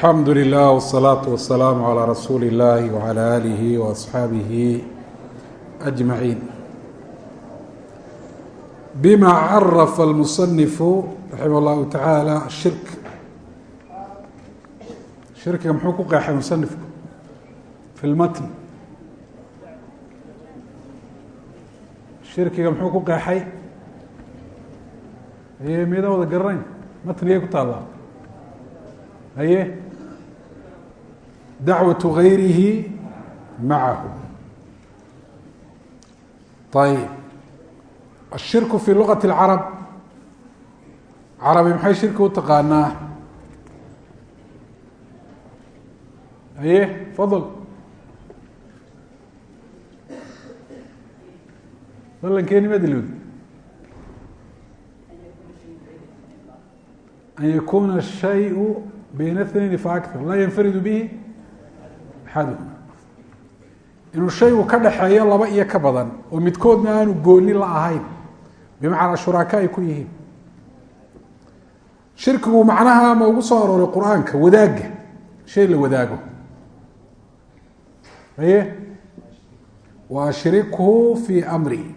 alxamdu lilah wsalaatu wasalaamu calaa rasuuli illahi wcala aalihi waasxaabihi ajmaciin bima carafa almusanifu raximah llahu tacaala ashirk shirkiga muxuu ku qeexay musanifku fi lmatn shirkiga muxuu ku qeexay? Haye miyadan wada garanayn matnigay ku taallaa? Haye dacwaة gayrihi macahu ayb الshirku fi lugaة اlcarab carabi maxay shirki u taqaanaa haye fadl balankeeni madlod an yakuna الshayء bayna اثnayn faakar laa yanfaridu bihi axaduhuma inuu shaygu ka dhaxeeyo laba iyo ka badan oo midkoodna aanu gooni la ahayn bimacnaa shuraaka ay ku yihiin. Shirkigu macnaha ma ugu soo arooray qur'aanka wadaagga shay la wadaago. Haye? Wa ashrikhu fi amri.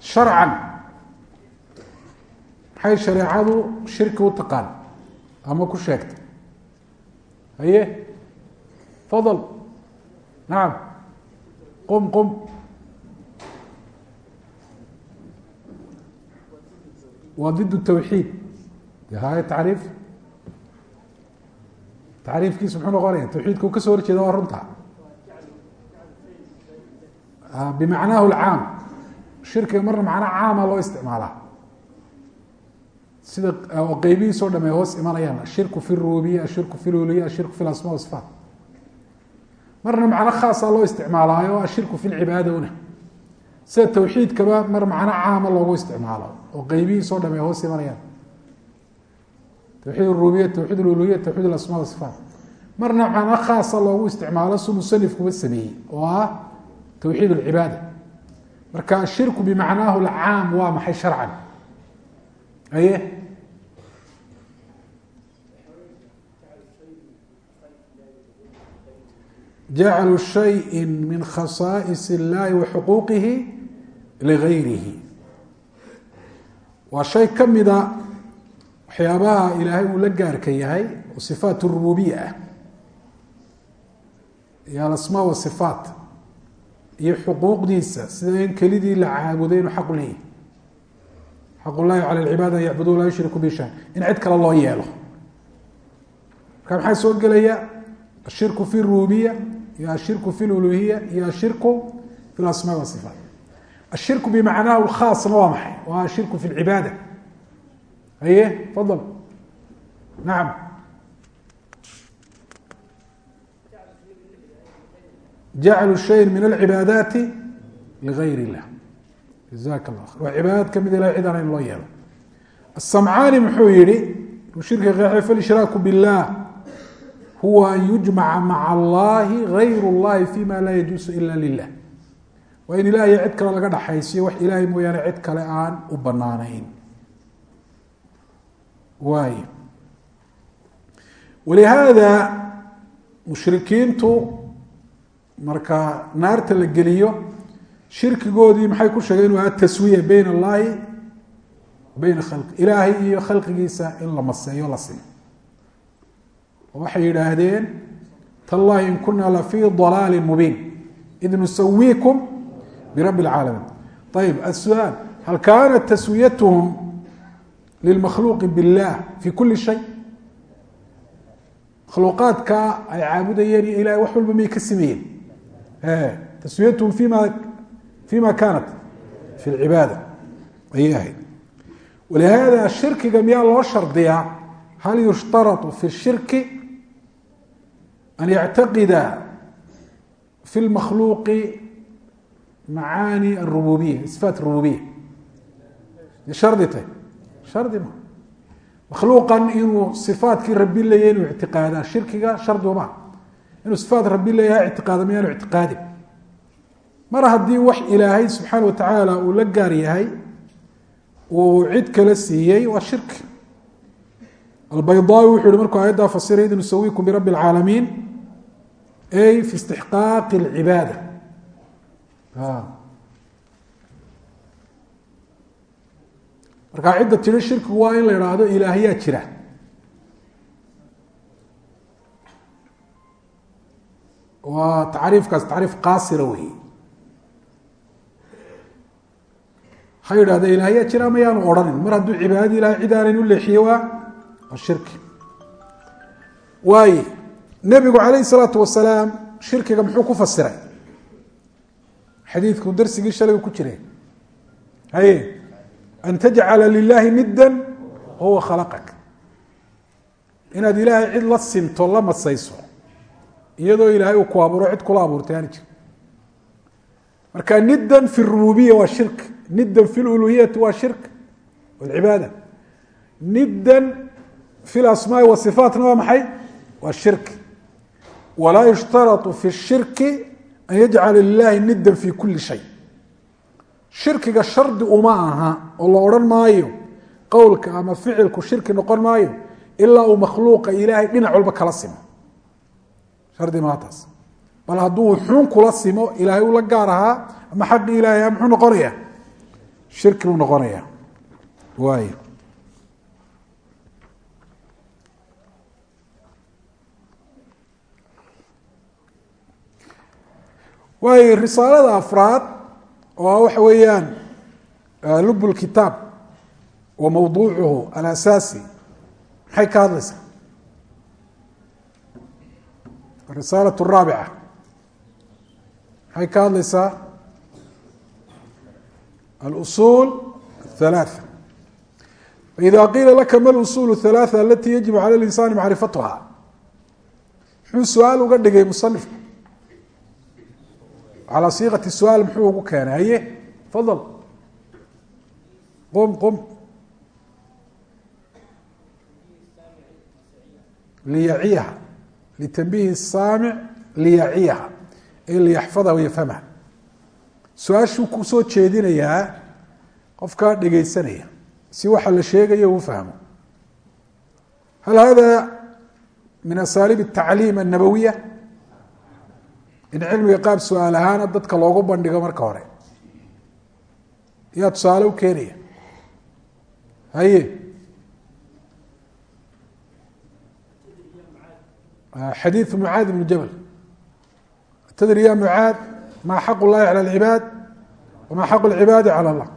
Sharcan. Maxay shareecadu shirki u taqaan? Ama ku sheegtay haye fadl. Nacam qum qum. Waa did tawxiid. Haye tacriif? Tacriifkiisu muxuu noqonaya tawxiidka u ka soo horjeeda waa runta. Bimacnaahu lcaam shirkiga marna macna caama loo isticmaalaa. Sida qeybihiis o dham ay hoos imanayaan. Ashirku fi rububiya ashirku fi luliya ashirku fi lasma wasfaat marna macno khaasa loo isticmaalaayo ashirku fi lcibaada una sida tawxiidkaba mar macno caama loogu isticmaalo oo qeybihiis o dham ay hoos imanayaan. Tawxiid rububiya tawxiid luluhiya tawxiid asma wasfaat marna macno khaasa loogu isticmaalo su musanifkuba sameeyey oo ah tawxiid lcibaada marka ashirku bimacnaahu lcaam waa maxay sharcan? Aye jaclu shayi min khasaais اllahi wa xuquuqihi ligayrihi waa shay ka mida waxyaabaha ilaahay uu la gaarka yahay oo sifaat rububiya ah. Iyo alasmaa wasifaat iyo xuquuqdiisa sida in kelidii la caabuday inuu xaq leeyahy xaq llahi calى lcibaad an yacbudu laa yushriku bi cid kale loo yeelo. Marka maxaa soo gelaya ashirku fi rububiya iyo ashirku fi luluhiya iyo ashirku fi lasmaa wasifaat ashirku bimacnaahu khaasna waa maxay waa ashirku fi lcibaada haye fadl nacam jaclu shayin min alcibaadaati ligayr illah jazaka llah khir waa cibaadaad ka mid ilahay cid in loo yeelo asamcaani muxuu yihi shirka qeexay falshraaku biاllah huwa an yujmaca maca allahi gayr اllahi fima laa yajuusu ila lilah waa in ilahiy cid kale laga dhaxaysiyo wax ilaahay mooyaane cid kale aan u banaanayn waay walihaada mushrikiintu marka naarta la geliyo shirkigoodii maxay ku sheegeen waa ataswiya beyn allahi beyna khalqi ilaahay iyo khalqigiisa in la maseeyo la simo oo waxay yidhaahdeen tallahi in kuna lafii dalaalin mubiin id nusawiikum birabbi اlcaalamiin ayib asu-aal hal kaanat taswiyatuhum lilmakhluuqi billah fi kuli shay? Makhluuqaadka ay caabudayeen iyo ilahay wax walba may ka sameeyeen? Taswiyatuhum fima fima kaanat fi lcibaada ayay ahayd. Walihada shirkiga miyaa loo shardiyaa? Hal yushtarau fi shirki an yactaqida fi lmakhluuqi macaani arububiya sifaat rububiya shardi tay shardi ma makhluuqan inuu sifaatkii rabi leeyahy inuu ictiqaadaa shirkiga shardi uma inuu sifaat rabi leeyahay ictiqaada miyaanu ictiqaadin mar haddii wax ilaahay subxaana watacaala uu la gaar yahay uu cid kala siiyey waa shirki albaydawi wuxuu yihi markuu aayaddaa fasiray id nusawikum birabbi اlcaalamiin ay fi istixqaaqi اlcibaada markaa cidda tiri shirkigu waa in la idhaahdo ilaahyaa jira. Waa tacriifkaas tacriif qaasira wey ha yidhahda ilaahyaa jira mayaanu odhanin mar hadduu cibaadadii ilahay cid aanan u leexiye waa shirki. Waaye nebigu calayh isalaatu wasalaam shirkiga muxuu ku fasiray. Xadiidku darsigii shalay ku jire haye an tajcala lilahi nidda wahuwa khalaqak. Inaad ilaahay cid la sinto la masayso iyadoo ilaahay uu ku abuuro cid kula abuurtay aani jir. Marka niddan fi rububiya waa shirk niddan fi luluhiyati waa shirk walcibaada. Niddan fi lasmaai wasifaatna waa maxay waa shirk walaa yushtarau fi shirki an yajcala lilahi niddan fi kuli shay shirkiga shardi uma aha oo la odhan maayo qowlka ama ficilku shirki noqon maayo ilaa uu makhluuqa ilaahay dhinac walba kala simo shardi maa taas bal hadduu xun kula simo ilaahay ula gaar ahaa ama xaqi ilaahay muxuu noqonaya shirki buu waay risaalada afraad oo waxa weeyaan lub lkitaab wa mawduucuhu alasaasi maxay ka hadlaysaa? Arisaala raabica. Maxay ka hadlaysaa? Alusuul athalaatha faida qiila laka ma lusuul اthalaatha alati yajibu cala linsani macrifatuha muxuu su'aal uga dhigay musanifku calى siiqati su-aal muxuu ugu keenay haye fadl qum qum liyaciyaha litanbihi الsaamic liyaciyaha ay liyaxfadha wayafhamha su-aashuu ku soo jeedinayaa qofkaa dhegeysanaya si waxa la sheegayo uu fahmo hal hada min asaaliib الtacliim الnabawiya in cilmiga qaab su-aal ahaana dadka loogu bandhigo marka hore yaa tusaale u keenaya haye xadiiثu mucaad ibnu jabal tadri ya mucaad ma xaq اllahi calى اlcibaad wama xaq اlcibaadi calى اllah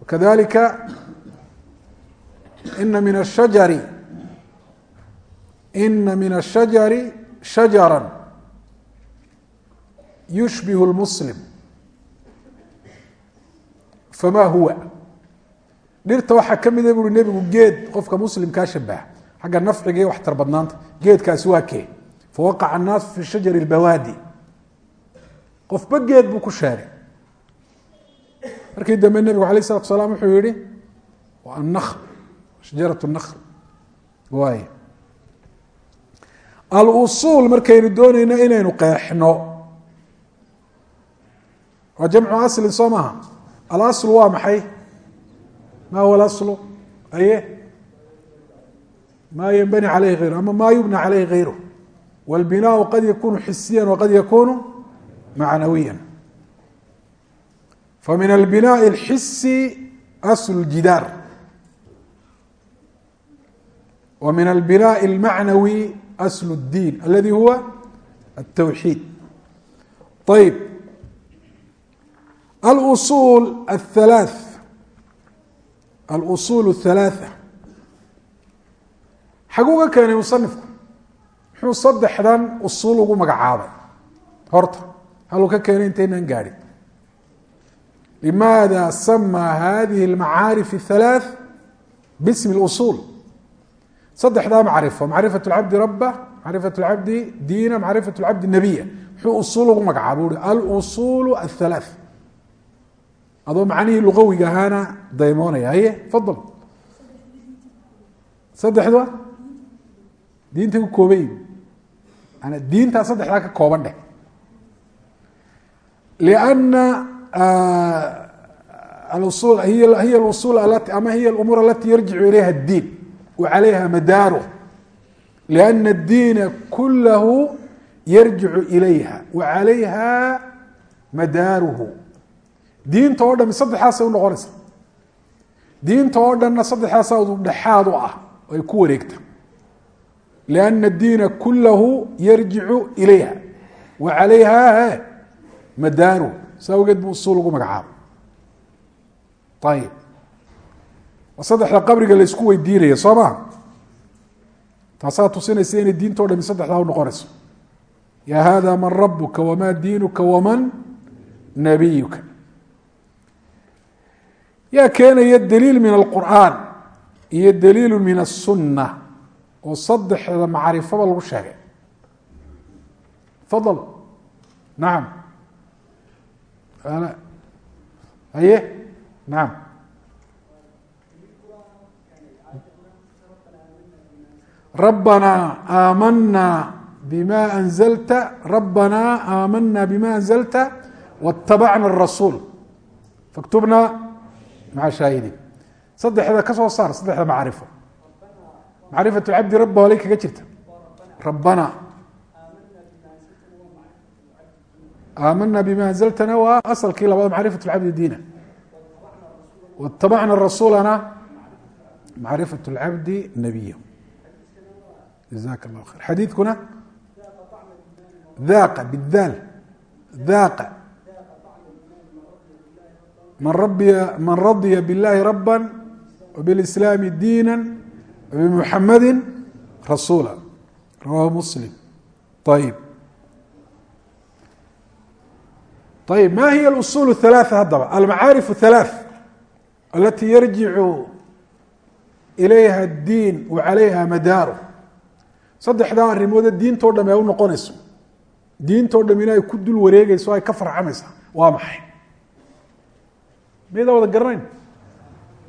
wakadalika ina min الshajari ina min الshajari shajara yushbih lmuslim fama huwa? Dhirta waxaa ka mida buui nebigu geed qofka muslimkaa shabaha. Xagga nafciga iyo waxtar badnaanta geedkaasi waa kee? Fawaqaca annaasu fi shajari اlbawaadi qofba geed buu ku sheegay markii dambe nebigu alayh isalatu salaam wuxuu yihi waa annakl shajarat nakl waay alusuul markaynu doonayno inaynu qeexno waa jamcu aslin soo maaha alasl waa maxay ma huwa alaslu aye ma ynbani caleyhi hayru ama ma yubna caleyhi hayru wاlbinaau qad yakunu xisiya waqad yakunu macnawiya famin albinaءi اlxisi asl اljidaar wa min albinaءi اlmacnawi asl اddiin aladi huwa الtawxiid ayb alusuul athalaath alusuul athalaatha xaguu ka keenay musanifku muxuu saddexdan usuul ugu magacaabay horta haluu ka keenay intaynaan gaadhin limaada samaa hadihi almacaarif الthalaath bismi اlusuul saddexdaa macrifo macrifat اlcabdi raba macrifat اlcabdi diina macrifat اlcabdi nabiya muxuu usuul ugu magacaabay uhi alusuul athalaath adoo macnihii luqawiga ahaana daymoonaya. Haye fadal. Saddexda diintay ku yihiin maanaa diintaa saddexdaa ka kooban dheh. Lianna alusul hiy hiya alusul alati ama hiya alumuur alati yarjicu ilayha addiin. Wa madaaruh. Liana addiina kulahu yarjicu ilayha. Wa madaaruhu diinta oo dhami saddexaasay unoqonaysa diinta oo dhanna saddexaasa dhexaad u ah ay ku wareegta. Liana addiina kulahu yarjicu ilayha wa calayha madaaruhu sa awgeed buu usuul ugu magacaaba ayib waa saddexda qabriga la isku weydiinaya soo maa taasaa tusinaysa inay diinta o dhami saddexdaa unoqonayso ya hada man rabuka wma diinuka wman nabiyuka yaa keenaya daliil min alqur'aan iyo daliilu min aلsunna oo saddexda macrifaba lagu sheegay fadl nacam haye nacam rabbana aamana bma anzlta rabana aamana bima anzlta wاtabacna الrasuul faktubna maa haahidi saddexda ka soo saar saddexda macrifo macrifatu cabdi rabba alay kaga jirta rabbana aamana bima anzaltana waa asalkii labaad macrifat cabdi diina watabacna rasuulana macrifat اlcabdi nabiya jaak اllah khair xadiidkuna haaqa bidaal haaqa man radya bالlahi رabا وبالإسlاam dيnا وبمحamadi رasuula rawah msلم ayb ayb ma hiy الأصuل الثaلاثة hadaba almacaariف الثaلاث اlatي yarjic إlayha الdiin وعalayha madaaru saddexdaa arimoode diintoo dham ay u noqonayso diintoo dhamina ay ku dul wareegeyso ay ka farcamaysaa waa maxay Miyadaa wada garanayn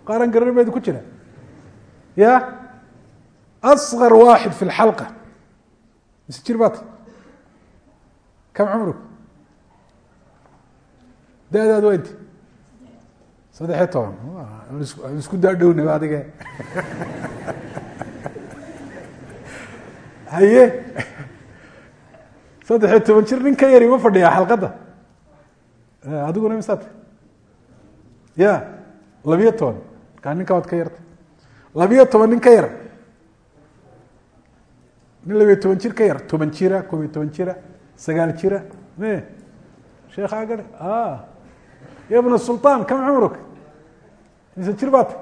qaaran garanayn baa ku jira ya asqar waaxid fi lxalqa mise jir baata kam cumruk da-daad waa inti saddexiyo toban isku daadhownaba adige haye saddexiyo toban jir nin ka yari ma fadhiyaa xalqadda adiguna misaat ya labiyo toban. Markaa ninka waad ka yarta labiyo toban nin ka yar. Nin labiyo toban jir ka yar. Toban jira koob iyo toban jira sagaal jira. Me sheekh agare ya bna sulطan kam cumruk mise jir baata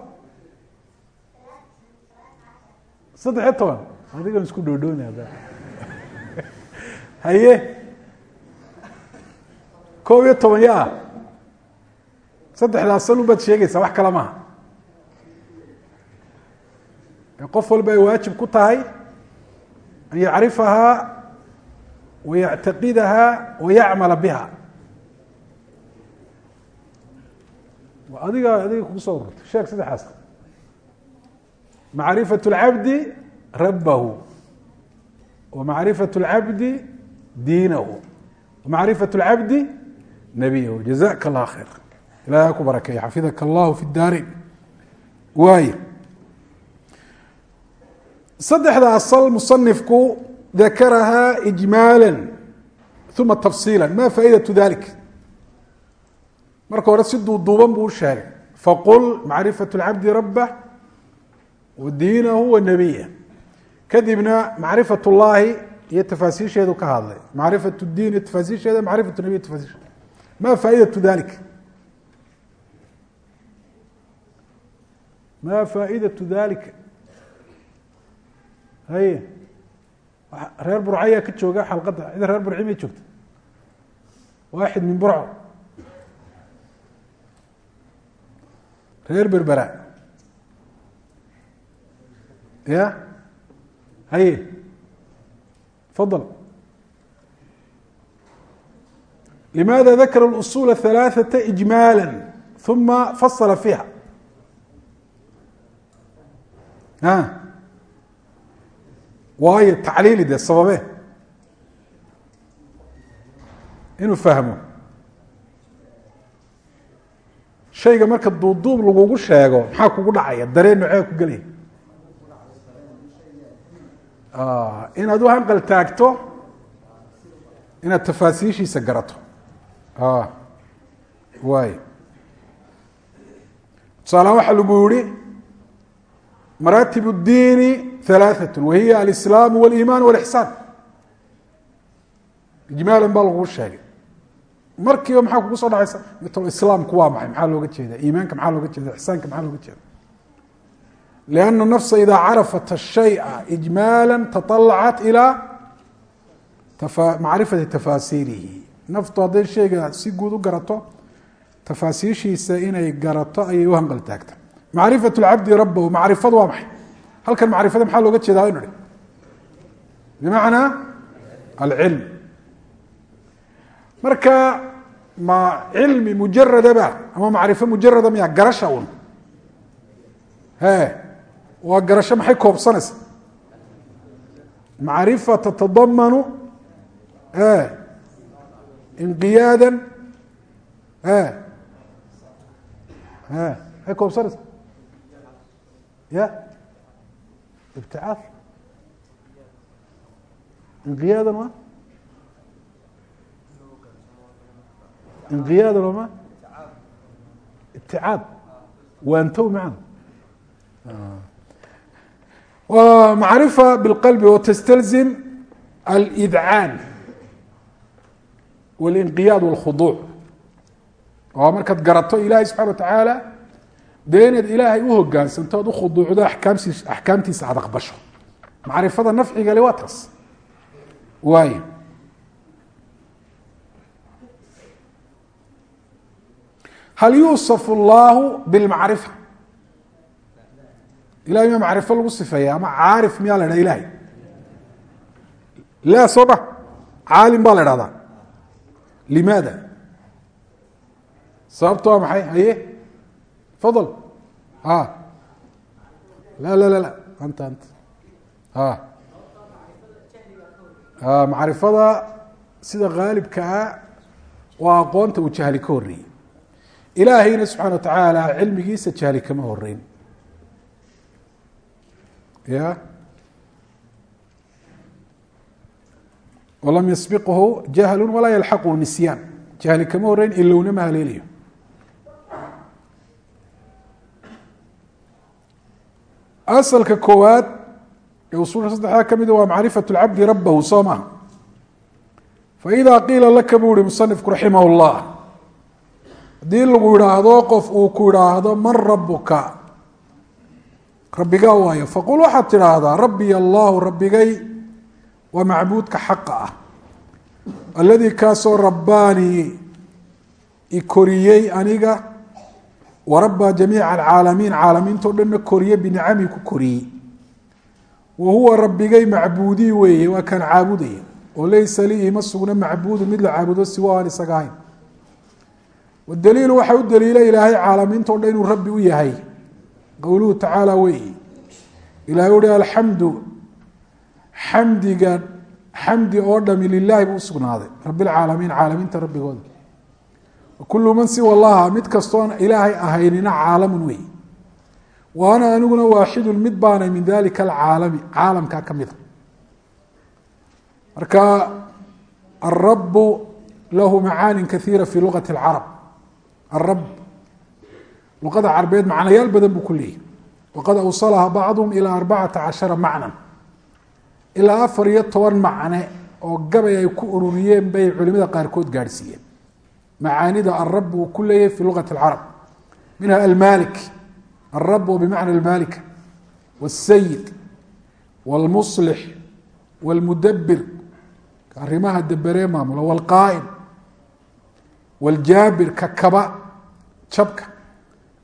saddexiyo toban. Adigan isku dhoodhoona haye. Koob iyo toban ya saddexdaas salun baad sheegaysaa wax kale maaha qof walba ay waajib ku tahay an yacrifahaa wa yactaqidahaa wa yacmala biha adiga adiga kugu soo ururtay sheeg saddexaas macrifaة اlcabdi rabahu wa macrifaة اlcabdi diinahu wa macrifaة اlcabdi nabiyahu jazaka اllah khayr ilahay ha ku barakeeya xafidaka allahu fi daarayn waay. Saddexda asal musanifku dakarahaa ijmaala uma tafsiila ma faaidatu dalik marka hore si duuduuban buu u sheegay. Faqul macrifat اlcabdi rabah wa diinahu kadibna macrifat اllahi iyo tafaasiisheedu ka hadlay. Macrifat diin iyo tafaasiisheeda macrifat nabiy tafaasiisheeda. Ma faaidatu dalik ma faaidau dalika haye reer burcayaa ka jooga xalqadda cida reer burci may joogta. Waaxid min burco. Reer berbera. Ya? Haye fadal. Limaada dakara اlusul halaaثata ijmaala uma fasala fiiha. Waayo tacliili dee sababe inuu fahmo shayga marka duuduub lagugu sheego maxaa kugu dhacaya dareen nocee ku gelaya inaad u hanqal taagto inaad tafaasiishiisa garato waay tusaalahaan waxaa lagu yihi maraatib اdiini ثalaaثaة wahiya alislaam wاliiman wاlixsaan ijmaala baa lagu sheegay markiiba maxaa kugu soo dhacaysa mitl islaamku waa maxay maxaa looga jeeda iimaanka maxaa looga jeeda ixsaanka maxaa looga jeeda لأن النفس إdا cرفت الشhayء إجmالا تطلcat إلى macriفaةi تafاsيirihi naftu hadday shayga si guud u garato tafaasiishiisa inay garato ayay u hanqal taagta macrifa cabdi rabahu macrifadu waa maxay? Halkan macrifada maxaa looga jeedaa inu bimacnaa alcilm marka ma cilmi mujaradaba ama macrifo mujarada miya garasha un he waa garasho maxay koobsanaysa? Macrifa tatadamanu e inqiyaada e maxay koobsanaysa? Ya ibticaad inqiyaadan wa inqiyaadan waa ma ibticaad waantow macana macrifa bاlqalbi watastalzim alidcaan walinqiyaad wاlkhuduuc oo markaad garato ilahay subxana wa tacaala dee inaad ilaahay u hogaansanto oad ukhuduucdo akaamtiis axkaamtiisa aad aqbasho. Macrifada nafciga le waa taas. Waay hal yuusaf اllahu bاlmacrifa ilahay miyaa macrifo lagu sifeeya ama caarif miyaa la dhahda ilahay la soo ma caalim baa la dhahdaa limaada? Sababto waa maxay? Haye fadl a la la la anta anta a macrifada sida haalibkaa waa aqoonta uu jahli ka horeeyey ilaahayna subxana wa tacaala cilmigiisa jahli kama horeyn ya walam yasbiqhu jahlu walaa yalxaqhu nisyaan jahli kama horeyn ilowna ma asalka koowaad ee usulka saddexdaa ka mida waa macrifat اlcabdi rabahu soo maha faida qiila laka buu ihi musanifku raximah اllah haddii lagu idhaahdo qof uu ku idhaahdo man rabuka rabbigaa waayo. Faqul waxaad tidhaahdaa rabbiy allahu rabbigay waa macbuudka xaqa ah. Alladii kaasoo rabbaanii i koriyey aniga warabbaa jamiica alcaalamiin caalamiintao dhanna koriye binicamii ku koriyey wa huwa rabbigay macbuudii weeye waa kaan caabudaya oo laysa lii ima sugna macbuudu mid la caabudo siwa aan isaga ahayn wadaliilu waxaa u daliila ilaahay caalamiintao dhan inuu rabbi u yahay qowluhu tacaala weyi ilahay uhi alxamdu xamdiga xamdi oo dhami lilaahi buu usugnaaday rabilcaalamiin caalamiinta rabbigooda wakulu man siwa llaha mid kastoon ilaahay ahaynina caalamun wey. Wa ana aniguna waaxidun mid baanay min dalika alcaalami caalamkaa ka mida. Marka alrabu lahu macaani kaiira fi luqati اlcarab arab luqada carbeed macnayaal badan buu ku leeyahy waqad awsalaha bacduhum ilaa arbacata cashara macnan. Ilaa afar iyo toban macne oo gabay ay ku ururiyeen bay culimada qaarkood gaadhsiiyeen macaanida alrab uu ku leeyahay fi luqati اlcarab minha almalik alrab bimacna almalika wاsayid wاlmuslix wاlmudabir arrimaha daberee maamula wاlqaa'im wاljaabir ka kaba jabka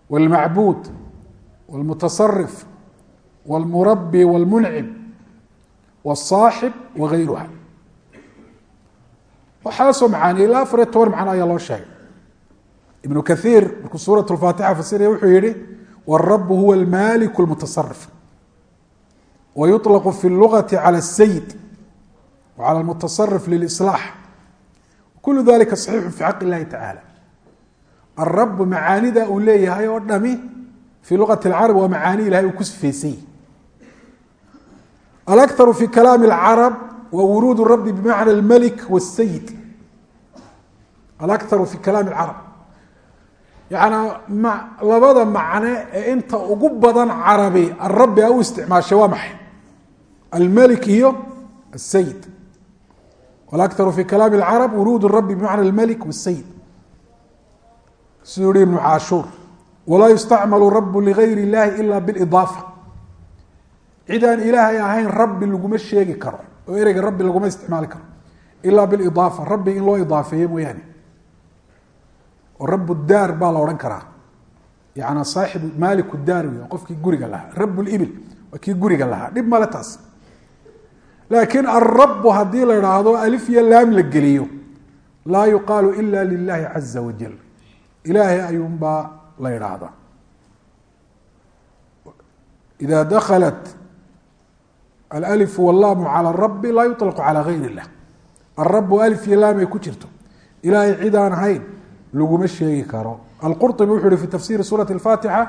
wاlmacbuud wاlmutasarif wاlmurabi wاlmuncim wالصaaxib wagayruha waxaasoo macaaniya ilaa afar iyo toban macno ayaa loo sheegay ibnu kaiir markuu suuraة اfaatixa fasiraya wuxuu yihi wاrabu huwa اlmalik اlmutasarif wayuطlaqu fi اlugati calى الsayid wcalى اlmutasarif lilإصlaax kulu dalika صaxiixu fi xaq اllahi tacala alrabu macaanida uu leeyahay oo dhami fii luqati اlcarab waa macaani ilahay uu ku sifeysay alakharu fi kalaami اlcarab wa wuruud rabi bimacna اlmelik wاsayid alakharu fi kalaami اlcarab yaani labada macne ee inta ugu badan carabi arabi a u isticmaashay waa maxay almelik iyo asayid alakharu fi kalaami اlcarab wuruud rabi bimacna اlmelik wاsayid siduu hi ibnu caashuur walaa yustacmalu rabu ligayr اllahi ila biاlidaafa cid aan ilaahay ahayn rabbi laguma sheegi karo oo ereyga rabbi laguma isticmaali karo ilaa bilidaafa rabbi in loo idaafeeyo mooyaane oo rabu daar baa la odhan karaa. Yana saaxibu maaliku daar wey qofkii guriga lahaa. Rabu libil waa kii guriga lahaa. Dhib male taas. Laakiin alrabu haddii la idhaahdo alif iyo laam la geliyo laa yuqaalu ila lilahi caza wajal ilaahay ayuunbaa la idhaahdaa ida daklat alif wallaamu calى rabi laa yuطlaqu calى gayr اllah alrabu alif iyo laam ay ku jirto ilaahay cid aan ahayn laguma sheegi karo alqurطbi wuxu uhi fi tafsiri suuraة اfaatixa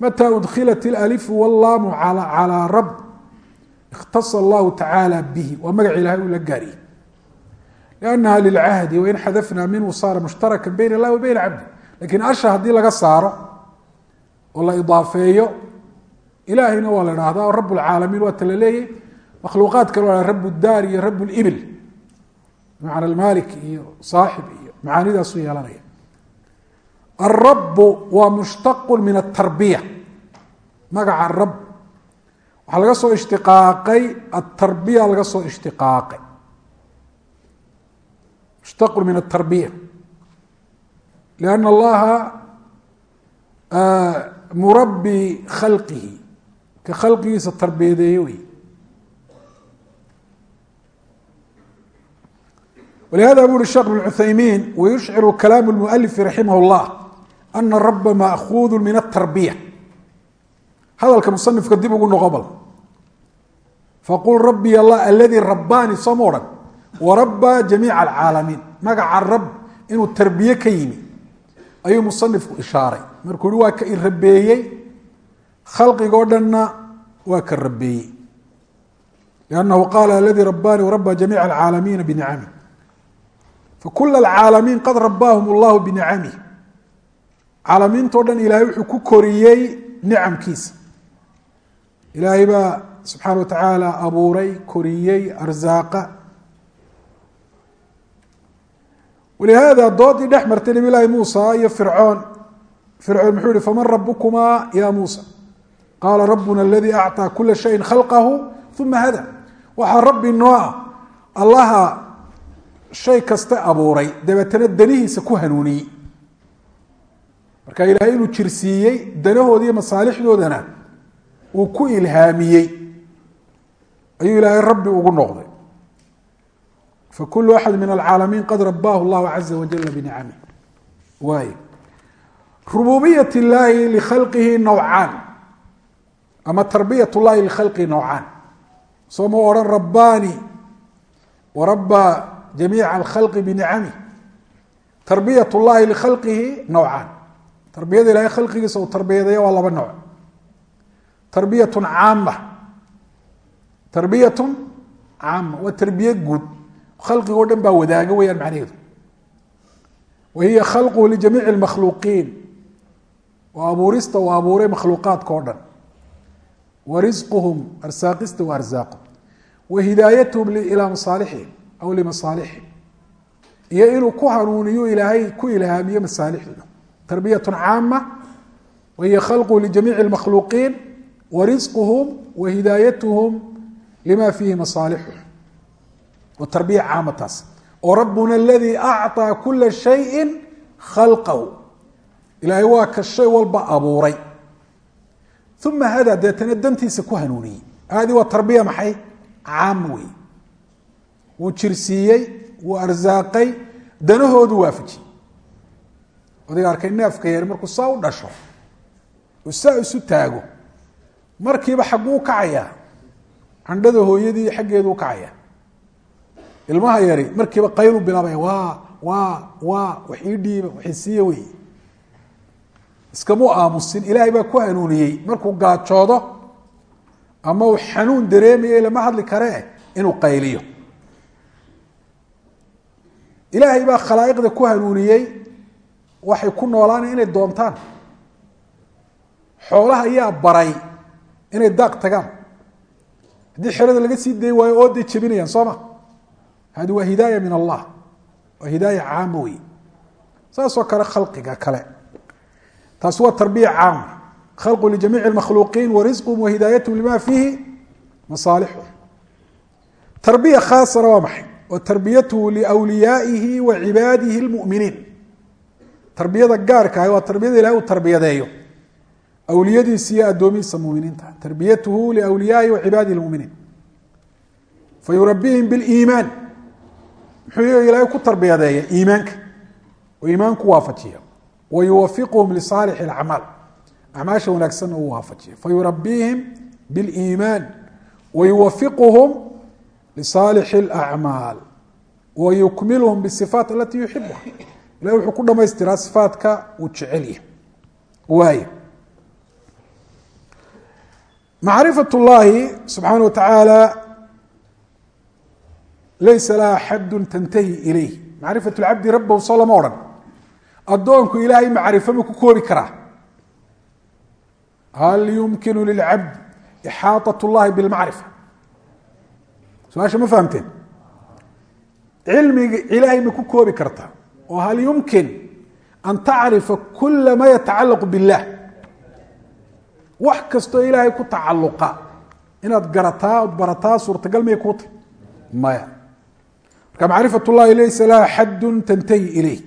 mata udkilat اlأlifu wاllaamu calىa rab اkhtaص allahu tacaalى bihi waa magac ilahay uu la gaariyey لأnnaha lilcahdi wain xadafna minhu saara mushtaraka bayn اllahi wa bayn cabdi lakin asha haddii laga saaro oo la idaafeeyo ilaahayna waa la dhahdaa rab اlcaalamiin waa ta la leeyay makhluuqaadkana waa rab daar iyo rab اlibil bimacna almalik iyo saaxib iyo macaanidaasu yeelanaya. Alrabu waa mushtaqu min atarbiya magaca rab waxaa laga soo ishtiqaaqay atarbiya laga soo ishtiqaaqay. Mushtaqu min atarbiya lianna allaha murabi khalqihi ka khalqigiisa tarbiyadeeye wey. walihada bu uhi sheekh bn cuthaymiin wayushciru kalaamu lmualifi raximah اllah ana raba maakuudu min atarbiya hadalka musanifka dib ugu noqo bal faqul rabiy allah aladii rabaani sooma odhan warabaa jamiica alcaalamiin magaca rab inuu tarbiye ka yimi ayuu musanifku ishaaray markuu hi waa ka i khalqigoo dhanna waa ka rabeeyey liannahu qaala aladii rabaanii warabaa jamiica alcaalamiina binicami fakula alcaalamiin qad rabaahum allahu binicamih caalamiintao dhan ilaahay wuxuu ku koriyey nicamkiisa ilaahay baa subxaana wa tacaala abuuray koriyey arsaaqa walihaada doodii dhex martay nabi laahi muusa iyo fircoon fircoon muxuu yihi faman rabukumaa ya muusa qaala rabuna aladii acطaa kula shayin khalqahu uma hada waxaa rabbi noo ah allaha shay kaste abuuray dabeetana danihiisa ku hanuuniyey marka ilaahay inuu jirsiiyey danahoodi iyo masaalixdoodana uu ku ilhaamiyey ayuu ilaahay rabbi ugu noqday fakulu axad min alcaalamiin qad rabaahu llahu caza wajala binicamih waay rububiyat illaahi likhalqihi nawcaan ama tarbiyat llahi likhalqihi nawcaan soo ma odhan rabbaani? Warabaa jamiica alkhalqi binicamih tarbiyat llahi likhalqihi nawcaan tarbiyada ilahay khalqigiisa uu tarbiyadeeya waa laba nooc. Tarbiyatun caama tarbiyatun caama waa tarbiye guud. Khalqigoo dhan baa wadaaga weyaan macnaheedu. Wa khalquhu lijamiici lmakhluuqiin waa abuurista uu abuuray makhluuqaadka o dhan wa risquhum arsaaqista wa arsaaqo wa hidaayatuhum ilaa masaalixihim aw limasaalixihim iyo inuu ku hanuuniyo ilaahay ku ilhaamiyo masaalixdooda tarbiyat caama wa hiya khalquhu lijamiici lmakhluuqiin wa risquhum wa hidaayatuhum lima fiihi masaalixuhum wa tarbiya caamataas oo rabbuna aladii acطaa kula shayin khalqahu ilaahay waa ka shay walba abuuray uma hadaa deetana dantiisa ku hanuuniyey aadii waa tarbiya maxay caam wey wuu jirsiiyey wuu arsaaqay danahoodu waafajiyey odayga arkay neefka yar markuu saa u dhasho saa isu taago markiiba xagguu kacayaa candhada hooyadii xaggeedu u kacaya ilmaha yari markiiba qaylu bilaabaya waa waa waa wax ii dhiiba waxisiiya wey iskamuu aamusin. Ilaahay baa ku hanuuniyey markuu gaajoodo ama uu xanuun dareemayo lama hadli karee inuu qayliyo. Ilaahay baa khalaa'iqda ku hanuuniyey. Waxay ku noolaan inay doontaan. Xoolaha ayaa baray inay daaq tagaan. Haddii xerada laga sii dayi waayo ooday jebinayaan soo ma? Hadi waa hidaaya min allah. Waa hidaaya caama wey saasoo kale khalqiga kale taas waa tarbiya caama khalqu ljamiici makhluuqiin warisqum wahidaayatm lima fiihi masaalixu tarbiya khaasana waa maxay? Oo tarbiyatuhu liwliyaaihi wa cibaadihi lmuminiin tarbiyada gaarka ah waa tarbiyada ilahay uu tarbiyadeeyo. Awliyadiisa iyo addoomihiisa muminiinta. Tarbiyatuhu liwliyaaihi wa cibaadihi lmuminiin fa biliimaan. Muxuu ilahay ku tarbiyadeeya iimaanka. Oo iimaanku waafajiya wa yuwafiquhum lisaalix اlacmaal acmaasha wanaagsanna uu waafajiya fayurabiihim biliimaan wa yuwafiquhum lisaalix اlacmaal wa yukmiluhum bisifaat alati yuxibuha ilahi wuxuu ku dhamaystiraa sifaatka uu jecelyahy waay macrifat اllahi subxaana wa tacaala laysa laha xaddu tantahi ilayh macrifat lcabdi rabbahu soo lama odhan addoonku ilaahay macrifo ma ku koobi karaa hal yumkinu lilcabdi ixaaطaة اllahi bilmacrifa su-aasha ma fahamteen cilmiga ilaahay ma ku koobi kartaa oo hal yumkin an tacrifa kula ma yatacalaqu biاllah wax kastoo ilaahay ku tacaluqa inaad garataa ood barataa suurtagal maya kuu tahy maya marka macrifat اllahi laysa laha xaddu tantahi ilayh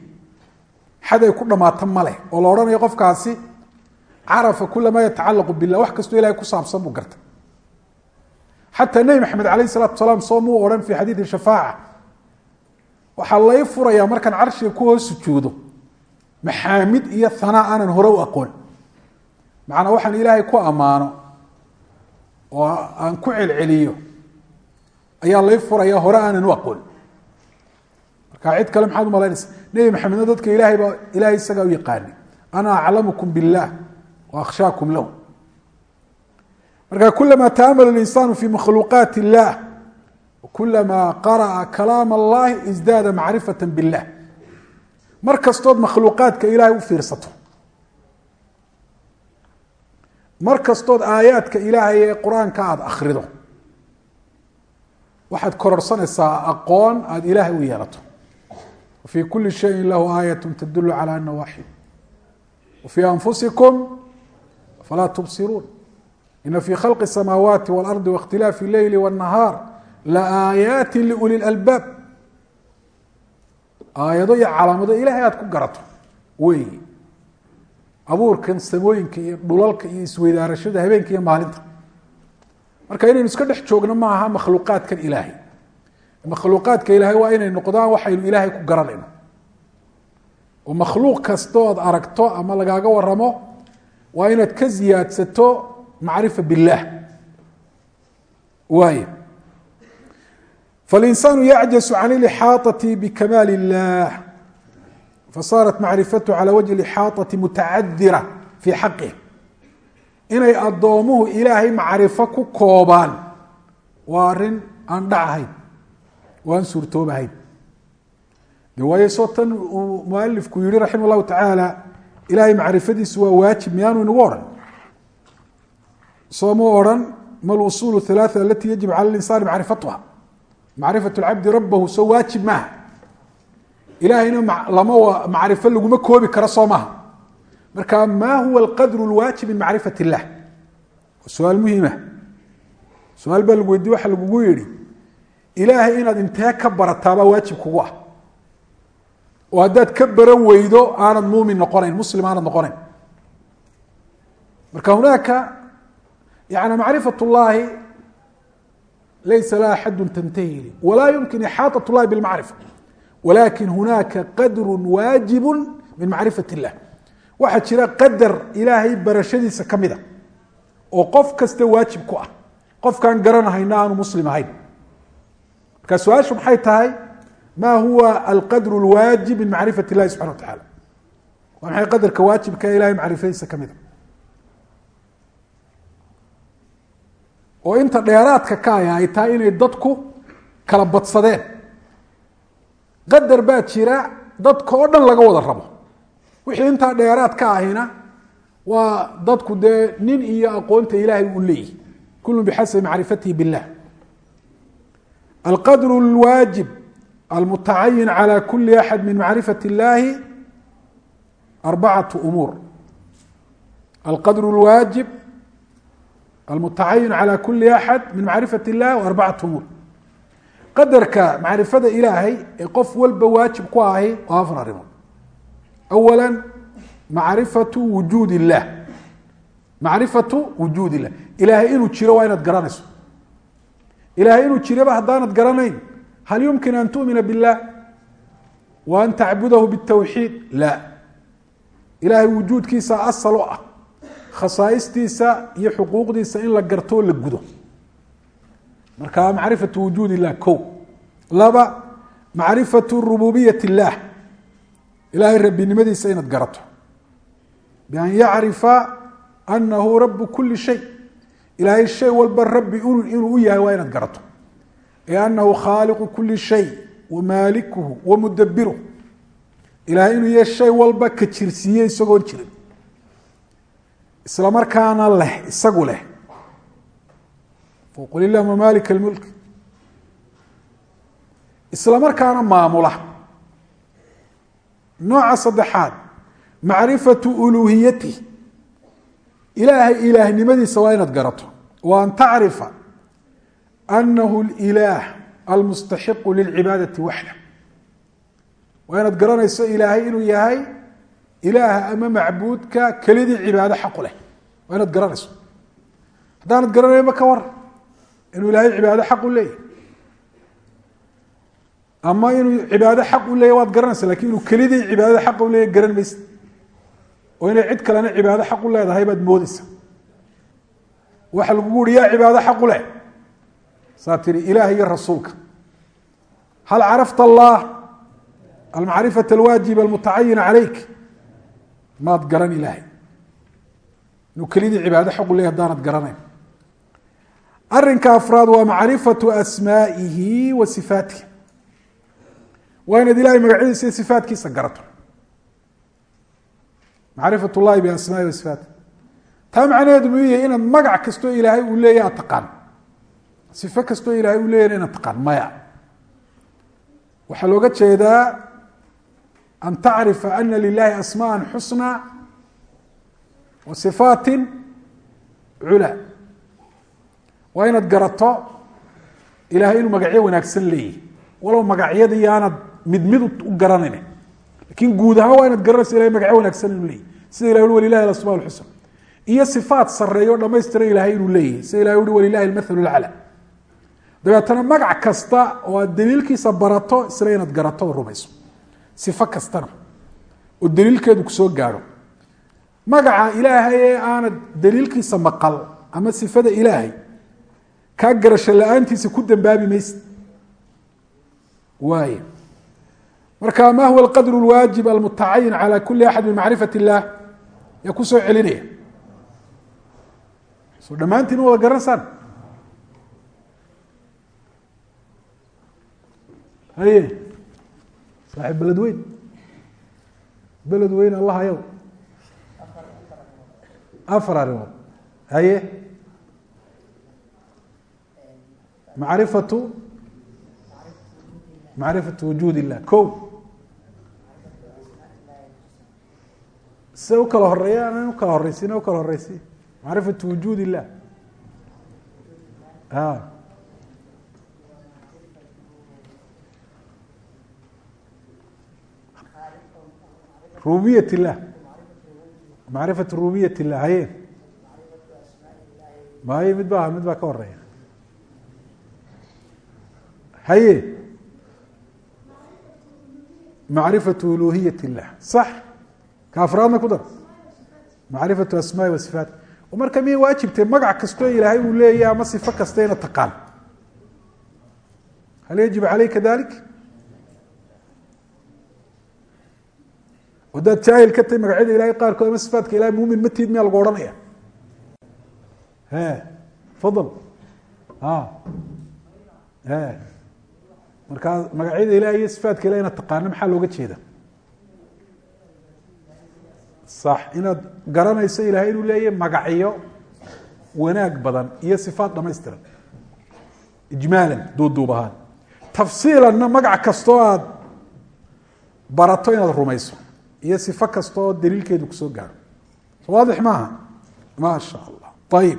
xad ay ku dhamaato ma leh oo la odhanayo qofkaasi carafa kula ma yatacalaqu billah wax kastoo ilahay ku saabsan buu garta xataa nebi maxamed alayh الsalatu salaam soo muu odhan fi xadiidi shafaaca. Waxaa lay furayaa markaan carshiga ku hoos sujuudo maxaamid iyo hanaa aanan hore u aqoon. Macnaa waxaan ilaahay ku ammaano oo aan ku celceliyo ayaa lay furaya hore aanan u aqoon marka cid kale maxaad umalaynaysa nebi maxamedna dadka ilahay baa ilahay isagaa u yaqaani ana aclamukum biاllah wa akhshaakum lahu marka kulama taamala اlinsaanu fi makhluuqaat اllah kulama qara'a kalaam اllahi isdaada macrifata biاllah mar kastood makhluuqaadka ilahay u fiirsato mar kastood aayaadka ilaahay ee qur-aanka aada akhrido waxaad kororsanaysaa aqoon aada ilaahay u yeelato wafii kuli shayin lahu aayat tadulu calى ana waaxid wafii anfusikum falaa tubsiruun ina fii khalqi الsamaawaati wاlardi waاkhtilaafi اleyli wالnahaar laaayaati liuli اlalbaab aayado iyo calaamado ilahay aada ku garato wey abuurkan samooyinka iyo dhulalka iyo isweydaarashada habeenka iyo maalinta marka inaynu iska dhex joogno ma aha makhluuqaadkan ilaahay makhluuqaadka ilaahay waa inay noqdaan waxaynu ilaahay ku garanayno. oo makhluuq kastood aragto ama lagaaga waramo waa inaad ka ziyaadsato macrifa billaah waay falinsaanu yacjasu can ilixaaati bikamaal illaah fasaarat macrifatu cala wajhi lixaaati mutacadira fii xaqih. Inay addoomuhu ilaahay macrifo ku koobaan. Waa arrin aan dhachayn oo aan suurtoobahayn de waayo soo tan uu mualifku yihi raxima اllahu tacaala ilaahay macrifadiisu waa waajib miyaanu inagu odhan soo mu odhan ma lusuul halaaثa alati yajib cala linsaani macrifatuha macrifat lcabdi rabahu soo waajib maaha ilaahayna lama macrifo laguma koobi karo soo maaha marka ma huwa alqadru اlwaajib min macrifat اllah su-aal muhima su-aal baa lagu weydiye waxa lagugu yihi ilaahay inaad intee ka barataabaa waajib kugu ah oo haddaad ka baran weydo aanad muumin noqonayn muslim aanad noqonayn marka hunaaka yani macrifat اllahi laysa laha xadu tantahi ili walaa yumkin ixaaطaة اllahi biاlmacrifa walakin hunaaka qadru waajibu min macrifat اllah waxaa jira qadar ilaahay barashadiisa ka mida oo qof kasta waajib ku ah qofkaan garanahayna aanu muslim ahayn marka su-aashu maxay tahay ma huwa alqadr اlwaajib min macrifat اllahi subxana wa taعala waa maxay qadarka waajibka ilahay macrifadiisa ka mida oo inta dheeraadka ka aya ay tahay inay dadku kala badsadeen qadar baa jira dadka oo dhan laga wada rabo wixii intaa dheeraad ka ahina waa dadku dee nin iyo aqoonta ilaahay uu leeyihi kullu bixasabi macrifatihi billah alqadr اlwaajib almutacayin calى kuli axad min macrifat اllahi arbacatu umuur alqadr اlwaajib almutacayin calى kuli axad min macrifat اllahi arbacatu umuur qadarka macrifada ilaahay ee qof walba waajib ku ahi waa afar arrimood awala macrifatu wujuud illah macrifatu wujuud illah ilaahay inuu jiro waa inaad garanayso ilahay inuu jiraba haddaanad garanayn hal yumkin an tu'mina biاllah wa an tacbudahu bالtawxiid la ilahay wujuudkiisa asal u ah khasaa'istiisa iyo xuquuqdiisa in la garto oo la gudo marka macrifatu wujuud illah ko laba macrifatu rububiyat اllah ilahay rabbinimadiisa inaad garato bian yacrifa anahu rabu kuli shay ilaahay shay walba rabbi inuu u yahay waa inaad garato. Ee anahu khaaliqu kuli shay wa maalikuhu wa mudabiruh ilahay inuu yahay shay walba ka jirsiiye isagoon jirin. Isla markaana leh isagu leh. Qul illahuma maalika اlmulk isla markaana maamula. Nooca saddexaad macrifatu uluuhiyatih ilaahay ilaahnimadiisa waa inaad garato. Wa an tacrifa anahu lilaah almustaxiqu lilcibaadati waxda waa inaad garanayso ilaahay inuu yahay ilaaha ama macbuudka kelidii cibaado xaqu leh. Waa inaad garanayso. Haddaanad garanayo ma ka war inuu ilaahay cibaado xaq u leeyahy ama inuu cibaado xaq u leeyahy waad garanaysa laakiin inuu kelidii cibaadada xaqa u leeyahy garan maysa oo inay cid kalena cibaado xaq u leedahay baad moodeysa waxa lagugu uhi yaa cibaado xaq u leh. Saa tihi ilaah iyo rasuulka. Hal carafta allah almacrifata alwaajiba almutacayina calayk maad garan ilaahay. Inuu kelidii cibaado xaq u leeyahy haddaanad garanayn. Arinka afraad waa macrifatu asmaa'ihi wa sifaatih waa inaad ilahay magacyadiisa iyo sifaatkiisa garato macrifat llahi biasmaai wa sifaati taa macnaheedu muu yahay inaad magac kastoo ilaahay uu leeyahy aad taqaan. Sifo kastoo ilaahay uu leeyahna inaad taqaan maya. Waxaa looga jeedaa an tacrifa ana lilahi asmaءa xusna wa sifaati cula. Waa inaad garato ilahay inuu magacyo wanaagsan leeyahy walow magacyadii aanad mid mid u garanayn laakiin guud ahaan waa inaad garanayso ilahay magacyo wanaagsan inuu leeyahy sida ilah ui walilahi asma xusna iyo sifaat sareeyo o dhamaystiran ilahay inuu leeyahy sida ilahay ui walilahi almathalu lacla dabeetana magac kasta oo aad daliilkiisa barato isla inaad garato oo rumayso. Sifo kastana oo daliilkeedu ku soo gaadho. Magaca ilaahay ee aanad daliilkiisa maqal ama sifada ilaahay kaa garasho la'aantiisa ku dambaabi maysid. Waay marka ma huwa alqadr اlwaajib almutacayin calى kuli axad min macrifat اllah yaa kusoo celinaya soo dhammaantiin wada garanaysaan haye saaxib beled weyn beled weyn allah yow afar arrimood haye macrifatu macrifatu wujuud illah ko se u kala horreeya anan u kala horeysin u kala horeysi macrifatu wujuud illah. A rububiyat illah. Macrifatu rububiyat illah haye. Maye mid ba mid baa ka horreeya haye. Macrifatu uluhiyat illah. Sax ka afraadna ku dar macrifatu asmaai wa marka miyay waajibtay magac kastoo ilaahay uu leeyahy ama sifo kasta ina taqaan hal yajib caleyka dalik hadaad jaahil ka tahay magacyada ilahay qaarkood ama sifaatka ilahay muumin matid miyaa lagu odhanaya he fadal markaa magacyada ilahi iyo sifaatka ilahi inaad taqaano maxaa looga jeeda sax inaad garanayso ilahay inuu leeyahy magacyo wanaag badan iyo sifaat dhamaystiran. Ijmaalan duuduub ahaan tafsiilanna magac kastoo aad barato inaad rumayso iyo sifo kasta oo daliilkeedu ku soo gaaro. Waadix maaha? Ma sha allah ayib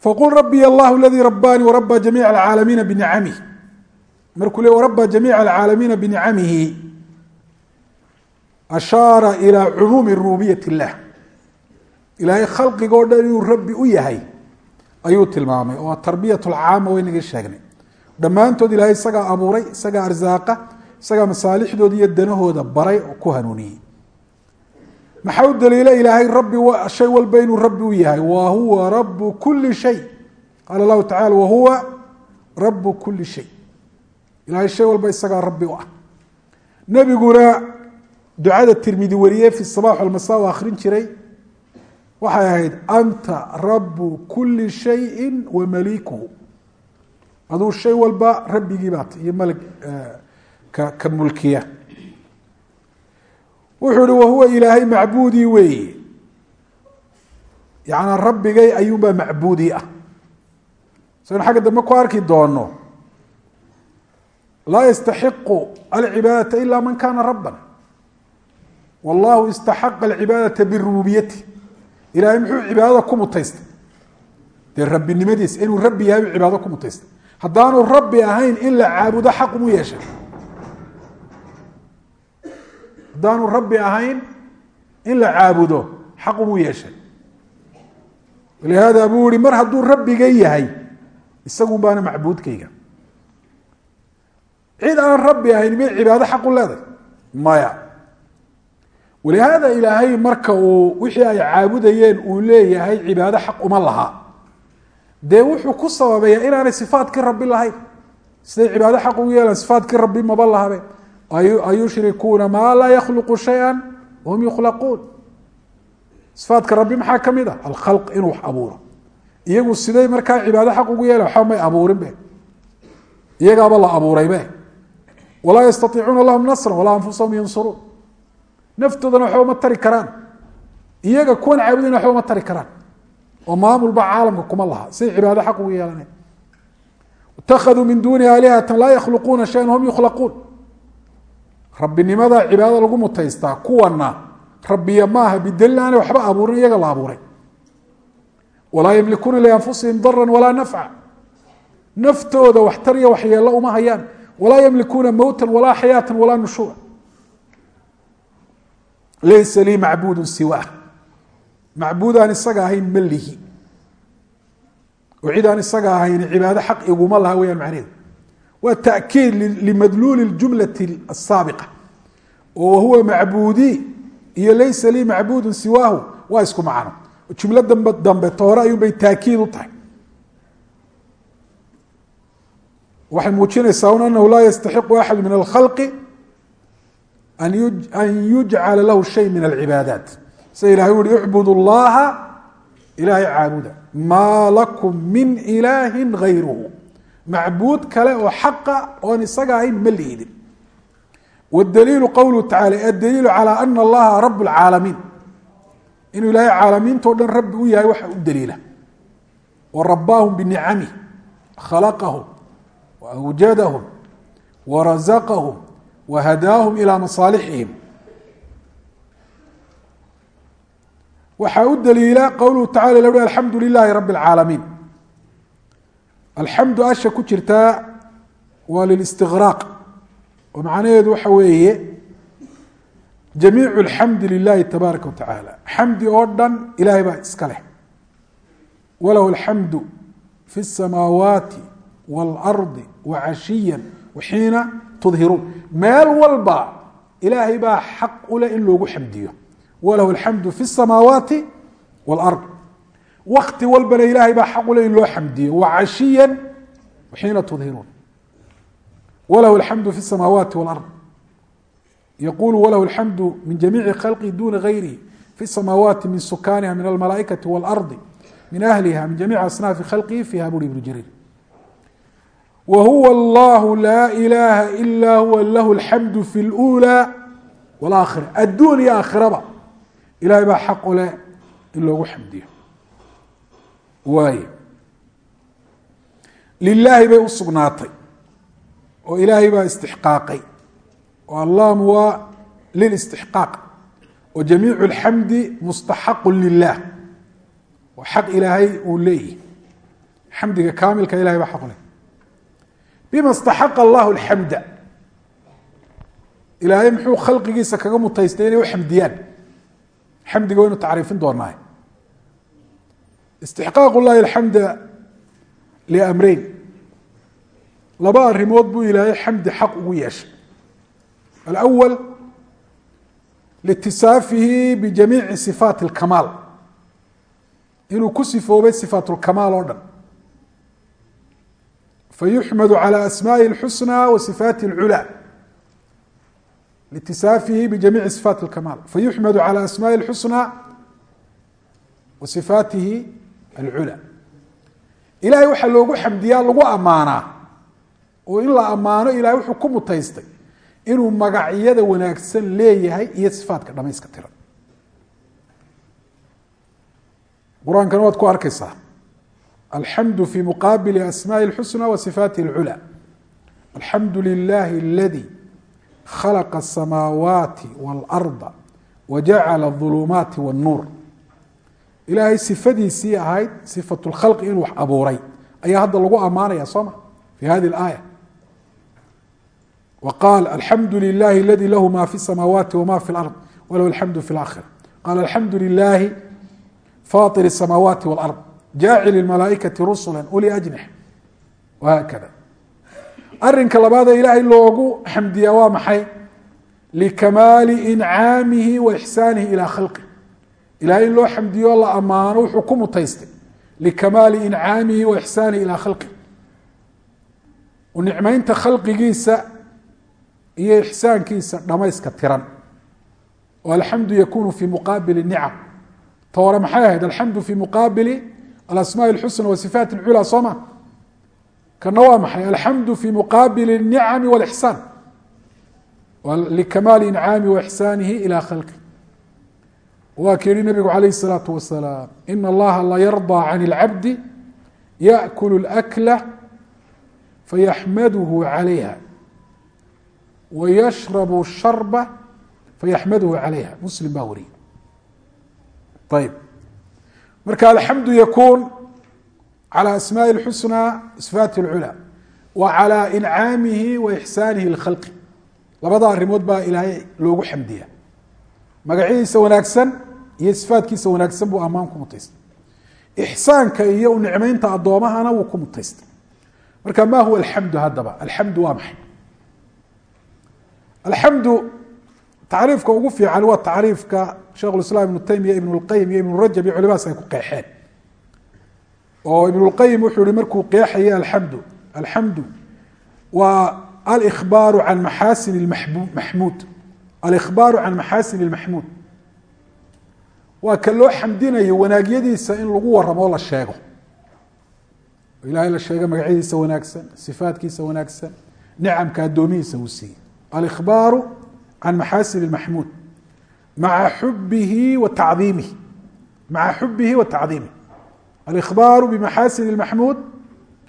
faqul rabiy allah ladii rabaanii waraba jamiic alcaalamiina binicamih markuu le waraba jamiic alcaalamiina binicamihi ashaara ilaa cumuumi rububiyat illah. Ilaahay khalqiga o dhan inuu rabbi u yahay ayuu tilmaamay oo tarbiyat lcaama waynaga sheegnay. Dhammaantood ilahay isagaa abuuray isagaa arsaaqa isagaa masaalixdooda iyo danahooda baray oo ku hanuuniyey. Maxaa u daliila ilaahay rabbi shay walba inuu rabbi u yahay? Wa huwa rabu kuli shay. Qaala lahu tacala wahuwa rabu kuli shay ilahay shay walba isagaa rabbi u ah. Nebiguna ducada tirmidi wariye fi sabax almasa u akhrin jiray waxay ahayd anta rabu kuli shayi wa malikuhu. Aduu shay walba rabbigii baat iyo malig ka ka mulkiya. Wuxuu ihi wahuwa ilaahay macbuudii weeye. Yacanaa rabbigay ayuunbaa macbuudii ah. Saynu xagga dambe ku arki doono laa yastaxiqu alcibaadata ila man kana rabban. Wallahu istaxaqa alcibaadata birububiyati ilahay muxuu cibaadada ku mutaystay? Dee rabbinimadiisa inuu rabbi yahay cibaado ku mutaystay. Haddaanu rabbi ahayn in la caabudo xaq umu yeeshay. Haddaanu rabbi ahayn in la caabudo xaq umu yeeshay. Lihaada buu ihi mar hadduu rabbiga yahay isagun baana macbuudkayga cid aan rabbi ahayn may cibaado xaq u leedahay maya. Walihaada ilaahay marka uu wixii ay caabudayeen uu leeyahay cibaado xaq uma laha. Dee wuxuu ku sababaya inaanay sifaatkii rabbi lahayn. Siday cibaado xaq ugu yeelaan sifaatkii rabbi maba lahabe ayushrikuuna maa laa yakhluqu shaya wahum yukhlaquun. Sifaatka rabbi maxaa ka mid a alkhalq inuu wax abuuro. Iyagu siday markaa cibaado xaq ugu yeelan waxba may abuurinbe iyagaaba la abuuraybe walaa yastaiicuuna lahum nasra walaa anfusahum yansuruun. Naftoodana waxba ma tari karaan. Iyaga kuwan caabudayna waxba ma tari karaan. Oo maamulba caalamka kuma laha. Siday cibaado xaq ugu yeelaneen itakaduu min duuni aalihata laa yakhluquuna shayan hum yukhlaquun. Rabbinimada cibaadada lagu mutaystaa kuwana rabbiya maaha bidaliil aanay waxba abuurin iyaga la abuuray. Walaa yamlikuuna lianfusihim daran walaa nafca naftooda waxtar waxyeello uma hayaan walaa yamlikuuna mowta walaa xayaata walaa nushuura laysa lii macbuudu siwaah macbuud aan isaga ahayn ma lihi. Oo cid aan isaga ahayn cibaado xaq iguma laha weyaan macnaheedu. Waa takiid limadluuli jumlati asaabiqa oo wahuwa macbuudii iyo laysa lii macbuudu siwaahu waa isku macno. Jumlo dambe toore waxay muujinaysaa un anahu laa yastaxiqu axadu min alkhalqi an yujcala lahu shay min alcibaadaat. Sida ilahay u yihi icbud llaha ilaahay caabuda. Maa lakum min ilaahi gayruhu macbuud kale oo xaqa oon isaga ahayn ma liidin wdaliilu qowluhu tacala adaliilu calaa ana allaha rab lcaalamiin inuu ilaahay caalamiintao dhan rabbi u yahay waxa u daliila. Wa binicamih khalaqahum razaqahum wa hadaahum ilaa masaalixihim waxaa u daliila qowluhu tacala la uhi alxamdu lilaahi rabi اlcaalamiin alxamdu asha ku jirtaa waa lilistiqraaq oo macnaheedu waxa weeye jamiicu alxamdi lilahi tabaaraka wa tacaala xamdi oo dhan ilahay baa iska leh walahu alxamdu fi اsamaawaati waalardi wacashiya waxiina tudhiruun meel walba ilaahay baa xaq u leh in loogu xamdiyo walahu alxamdu fi اsamaawaati wاlard wakti walbana ilaahay baa xaq u leh in loo xamdiyo wacashiya waxiina tudhiruun wlahu alxamdu fi اsamaawaati wاlard yaqulu walahu alxamdu min jamiici khalqi duna gayrihi fi samaawaati min sukaaniha min almalaaikati waalardi min ahliha min jamiici asnaafi khalqihi fiiha buri ibnu jariir wa huwa allahu laa ilaaha ilaa huwa lahu alxamdu fi lulaa walaakhira adduun iyo aakhiraba ilahay baa xaq u leh in loogu xamdiyo. Waay lilaahi bay u sugnaatay oo ilaahay baa istixqaaqay. Oo allaam waa lilistixqaaq oo jamiicu alxamdi mustaxaqu lilah xaq ilaahay uu leeyahy xamdiga kaamilka ilahay baa xaq bima istaxaqa allahu alxamda ilaahay muxuu khalqigiisa kaga mutaystay inay u xamdiyaan. Xamdiga waynu tacriifin doonaa istixqaaq llahi alxamda liamreyn laba arrimood buu ilaahay xamdi xaq ugu yeeshay. Alawal liitisaafihi bijamiici sifaati alkamaal inuu ku sifoobay sifaat lkamaal oo dhan fayuxmadu calى asmaءi اlxusnى wa sifaati اlculaa liitisaafihi bijamiici sifaati اlkamaal fayuxmadu calى asmaءi اlxusnى wa sifaatihi alculaa ilahay waxaa loogu xamdiyaa lagu ammaanaa oo in la ammaano ilahay wuxuu ku mutaystay inuu magacyada wanaagsan leeyahay iyo sifaatka dhamayska tiran qur-aankana waad ku arkaysaa alxamdu fi muqaabili asmaءi اlxusnى wa sifaatihi اlculaa alxamdu lilahi اladi khalaqa الsamaawaati wاlأrضa wajacala الظulumaati wالnuur ilaahay sifadiisii ahayd sifat lkhalqi inuu wax abuuray ayaa hadda lagu ammaanaya soo ma fi hadi اlaaya wa qaal alxamdu lilahi aladi lahu ma fi الsamaawaati wma fi اlard walahu alxamdu fi اlaakhira qaal alxamdu lilahi faطir الsamaawaati wاlard jaacil اmalaaikati rusula uli ajnix wahaakada arinka labaadee ilaahay loogu xamdiyaa waa maxay likamaali incaamihi wa ixsaanihi ilى khalqi ilahay in loo xamdiyo la ammaano wuxuu ku mutaystay likamaali incaamihi wa ixsaanihi ilaa khalqi nicmaynta khalqigiisa iyo ixsaankiisa dhamayska tiran oo alxamdu yakunu fi muqaabili nicam ta maxay ahayd alxamdu fi muqaabili alasmaء اlxusna wa sifaat اlculaa soo ma kana waa maxay alxamdu fi muqaabili الnicami wاlixsaan likamaali incaami wa ixsaanihi ilى khalqi waa ka yihi nabigu alayh الsalaaةu wasalaam in allaha la yarضى can اlcabdi yaأkul اlأkla fayaxmaduhu عalayha wayashrabu الsharba fayaxmaduhu عalayha muslim baa wariyay ayb marka alxamdu yakuun calى asmaaءi اlxusnى sifaati اlculaa wa calى incaamihi wa ixsaanihi lkhalqi labada arrimood baa ilaahay loogu xamdiya magacyadiisa wanaagsan iyo sifaatkiisa wanaagsan buu ammaan ku mutaystay ixsaanka iyo u nicmeynta addoomahana wuu ku mutaystay marka ma huwa alxamdu haddaba alxamdu waa maxay alxamdu tacriifka ugu fiican waa tacriifka sheikh islaam ibnu taymiya ibn lqayim iyo ibn rajab iyo culimadaas ay ku qeexeen. Oo ibn lqayim wuxuu yihi markuu qeexaya alxamdu alxamdu waa alkhbaaru can maxaasin maxmuud alkhbaaru can maxaasin اlmaxmuud waa ka loo xamdinayo wanaagyadiisa in lagu waramo la sheego. Ilahay la sheego magacyadiisa wanaagsan sifaatkiisa wanaagsan nicamka addoomihiisa uu siiyey. Alkhbaaru can maxaasin maxmuud maa xubihi wa tacdiimihi maca xubihi wa tacdiimih alihbaaru bimaxaasin اmaxmuud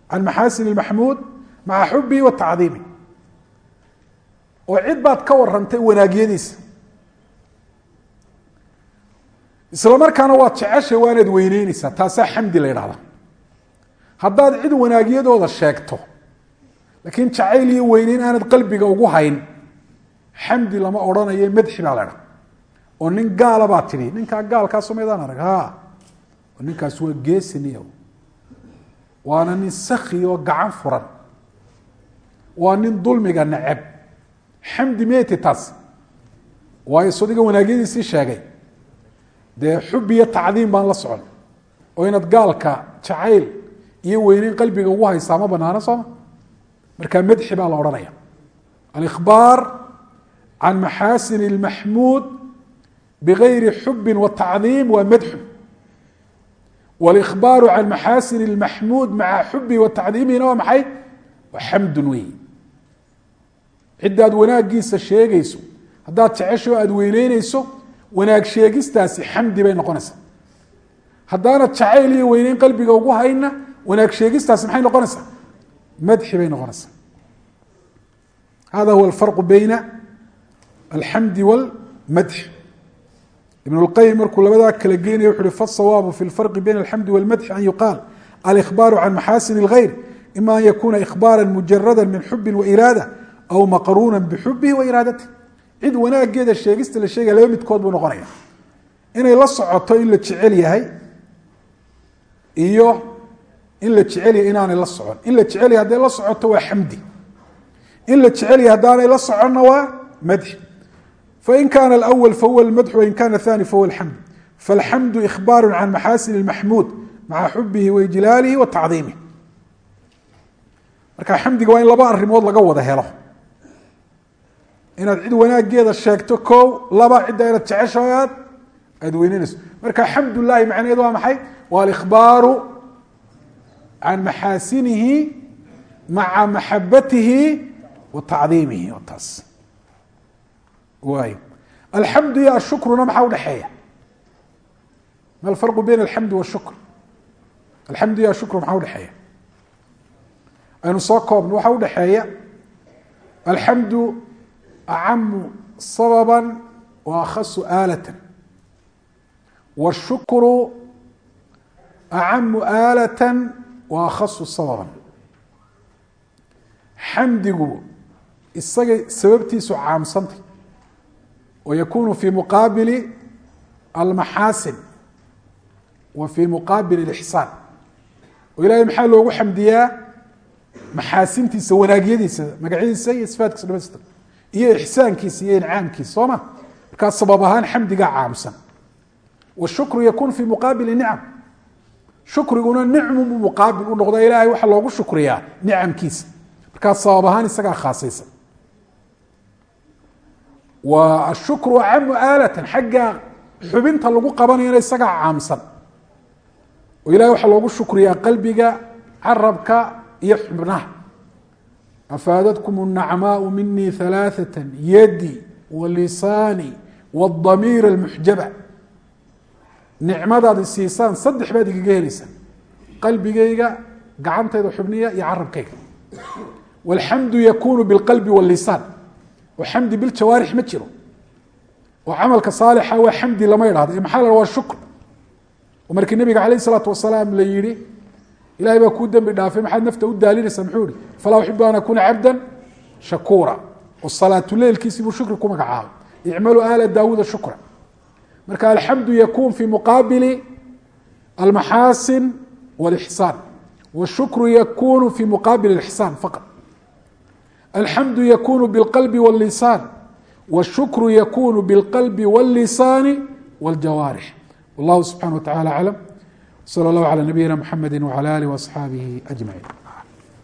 can maxaasin اmaxmuud maca xubihi wa tacdiimih oo cid baad ka warantay wanaagyadiisa isla markaana waad jeceshay waanaad weyneyneysaa taasaa xamdi la ydhahda haddaad cid wanaagyadooda sheegto laakiin jacayl ugu hayn xamdi lama odhanayo madxi baa la dha oo nin gaala baa tidhi. Ninkaa gaalkaaso maydaan arag. Ninkaas waa geesiniya waana nin saki oo gacan furan. Waa nin dulmiga neceb. Xamdi meti taas. Waayo sodiga wanaagyadiisii sheegay. Dee xub tacdiim baan la socon. Oo inaad gaalka jacayl iyo weyneyn qalbiga ugu haysaa ma banaano sooma markaa madxi baa la odhanaya. Alkhbaar can maxaasin اlmaxmuud bigayri xubin wa tacdiim waa madxun wاlإkhbaaru can maxaasin اlmaxmuud maca xubi wa tacdiimihina waa maxay waa xamdun wey ciddaad wanaagiisa sheegayso haddaad jecesho aada weyneyneyso wanaag sheegistaasi xamdi bay noqonaysaa haddaanad jacayl iyo weyneyn qalbiga ugu hayna wanaag sheegistaasi maxay noqonaysaa madxi bay noqonaysaa hada huwa alfarqu beyna alxamdi wاlmadx ibn اlqayim markuu labadaa kala geynaya wuxu uhi faالsawaabu fi اlfarqi bayna alxamdi wاlmadxi an yuqaal alإkhbaaru can maxaasin اlgayr ima an yakuna ikhbaara mujarada min xubi wairaada aw maqruuna bixubihi wairaadati cid wanaageeda sheegista la sheegaya laba midkood buu noqonaya inay la socoto in la jecel yahay iyo in la jecel yahay inaanay la socon in la jecel yahay hadday la socoto waa xamdi in la jecel yahay haddaanay la soconna waa madxi fain kana اأwl fahuwa اmadxu wain kana الثanي fahuwa اxamd faاlxamdu ikhbaaru can maxaasin اmaxmuud maca xubihi waijlaalihi wa tacdiimih marka xamdiga waa in laba arimood laga wada helo inaad cid wanaageeda sheegto ko laba cidda inaad jeceshahay aad aada weyneynayso marka xamd llahi macnaheed waa maxay waa alikhbaaru can maxaasinihi maca maxabatihi wa tacdiimihi taas waay alxamdu iyo ashukruna maxaa udhexeeya ma alfarqu bayn alxamdi washukr alxamdu iyo ashukru maxaa udhexeeya aynu soo koobno waxaa udhexeeya alxamdu acamu sababa wa akhasu aalata washukru acamu aalata wa akhasu sababa xamdigu isagay sababtiisu caamsantay wykunu fi muqaabili almaxaasin wa fi muqaabil اlixsaan oo ilahay maxaa loogu xamdiyaa maxaasintiisa wanaagyadiisa magacyadiisa iyo sifaatkiisa dhamaystiran iyo ixsaankiisa iyo incaamkiisa soo ma markaa sabab ahaan xamdigaa caamsan washukru yakun fi muqaabili nicam shukriguna nicmun buu muqaabil u noqda ilahay waxaa loogu shukriyaa nicamkiisa markaa sabab ahaan isagaa khaasaysan wa ashukru acamu aalatan xagga xubinta lagu qabanayana isagaa caamsan oo ilahay waxaa loogu shukriyaa qalbiga carabka iyo xubnaha afaadadkum الnacmaau minii ثalaaثaة yadi walisaani wاdamiir اlmuxjaba nicmadaad isiisaan saddex baad igaga helaysaan qalbigayga gacantayda xubniya iyo carabkayga wاlxamdu yakunu biاlqalbi wاlisaan oo xamdi biljawaarix ma jiro. Oo camalka saalixa waa xamdi lama idhahdo ee maxaa la waa shukr. Oo markii nabiga calayh isalaatu wasalaam la yihi ilahay baa kuu dembi dhaafay. Maxaad nafta u daalinaysaa muxuu ihi falaa uxibu an akuna cabda shakuura. Oo salaatuleilkiisii buu shukri ku magacaabay. Icmaluu aala daawuuda shukra. Marka alxamdu yakun fi muqaabili almaxaasin wاlixsaan washukru yakunu fi muqaabil اlixsaan faqad alxamdu yakunu biاlqalbi wاllisaan wاshukru yakunu biاlqalbi wاllisaani wاljawaarix wallahu subxana wa tacala aclam slى اllah عlى nabiyina mxamedi wعlى alih وaصxaabihi أجmaعin